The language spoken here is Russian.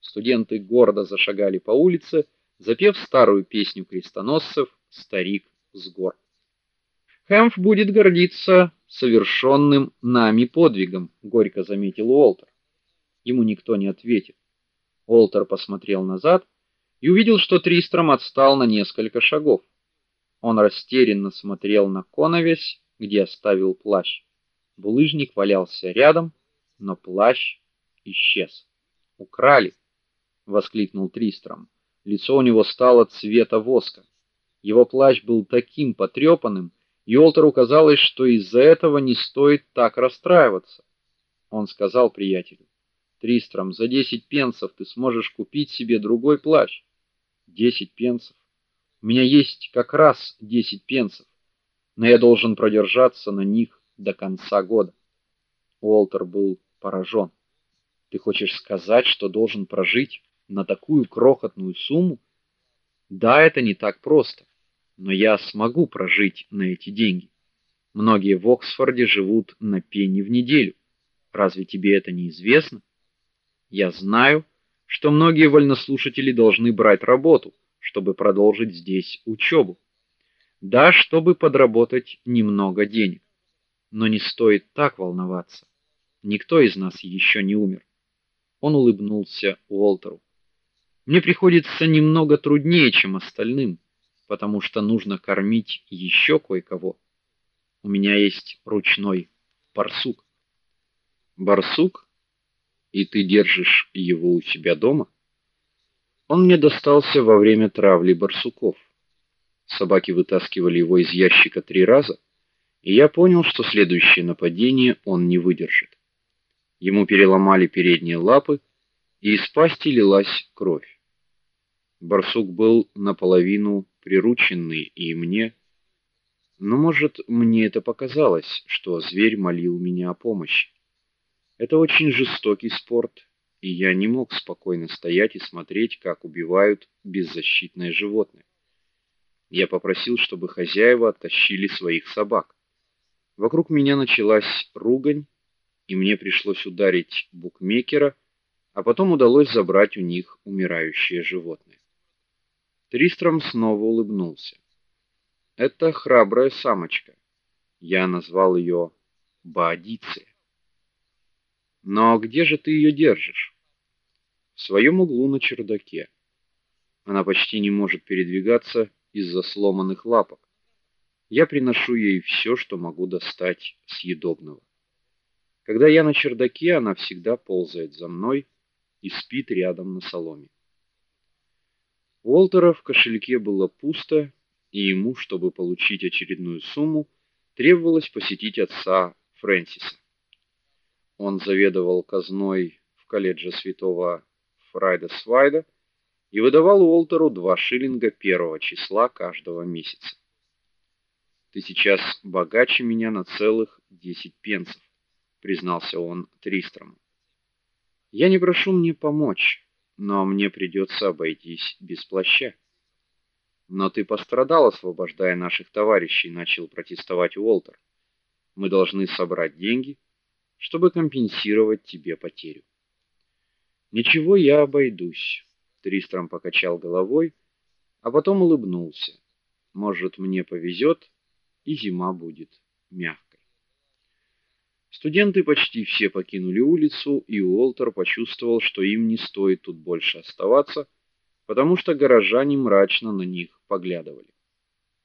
Студенты гордо зашагали по улице, запев старую песню крестоносцев Старик с гор. Хэмф будет гордиться совершенным нами подвигом, горько заметил Уолтер. Ему никто не ответил. Уолтер посмотрел назад и увидел, что Тристром отстал на несколько шагов. Он растерянно смотрел на коновесь, где оставил плащ. Булыжник валялся рядом, но плащ исчез. Украли, воскликнул Тристром. Лицо у него стало цвета воска. Его плащ был таким потрепанным, и Олтеру казалось, что из-за этого не стоит так расстраиваться. Он сказал приятелю: "Тристром, за десять пенсов ты сможешь купить себе другой плащ". Десять пенсов. У меня есть как раз десять пенсов, но я должен продержаться на них до конца года. Уолтер был поражен. Ты хочешь сказать, что должен прожить на такую крохотную сумму? Да, это не так просто, но я смогу прожить на эти деньги. Многие в Оксфорде живут на пенни в неделю. Разве тебе это не известно? Я знаю, что многие вольнослушатели должны брать работу, чтобы продолжить здесь учебу. Да, чтобы подработать немного денег. Но не стоит так волноваться. Никто из нас еще не умер. Он улыбнулся Уолтеру. Мне приходится немного труднее, чем остальным, потому что нужно кормить еще кое-кого. У меня есть ручной барсук. Барсук? И ты держишь его у себя дома? Он мне достался во время травли барсуков. Собаки вытаскивали его из ящика три раза, и я понял, что следующее нападение он не выдержит. Ему переломали передние лапы, и из пасти лилась кровь. Барсук был наполовину прирученный, и мне, но, может, мне это показалось, что зверь молил меня о помощи. Это очень жестокий спорт, и я не мог спокойно стоять и смотреть, как убивают беззащитное животное. Я попросил, чтобы хозяева оттащили своих собак. Вокруг меня началась ругань, и мне пришлось ударить букмекера, а потом удалось забрать у них умирающее животное. Тристром снова улыбнулся. Это храбрая самочка. Я назвал ее Баадиция. Но где же ты ее держишь? В своем углу на чердаке. Она почти не может передвигаться из-за сломанных лапок. Я приношу ей все, что могу достать съедобного. Когда я на чердаке, она всегда ползает за мной и спит рядом на соломе. У Уолтера в кошельке было пусто, и ему, чтобы получить очередную сумму, требовалось посетить отца Фрэнсиса. Он заведовал казной в колледже Святого Фрайда Свайда и выдавал Уолтеру два шиллинга первого числа каждого месяца. Ты сейчас богаче меня на целых десять пенсов признался он Тристрому. Я не прошу мне помочь, но мне придется обойтись без плаща. Но ты пострадал, освобождая наших товарищей, начал протестовать Уолтер. Мы должны собрать деньги, чтобы компенсировать тебе потерю. Ничего, я обойдусь, Тристром покачал головой, а потом улыбнулся. Может, мне повезет, и зима будет мягкой. Студенты почти все покинули улицу, и Уолтер почувствовал, что им не стоит тут больше оставаться, потому что горожане мрачно на них поглядывали.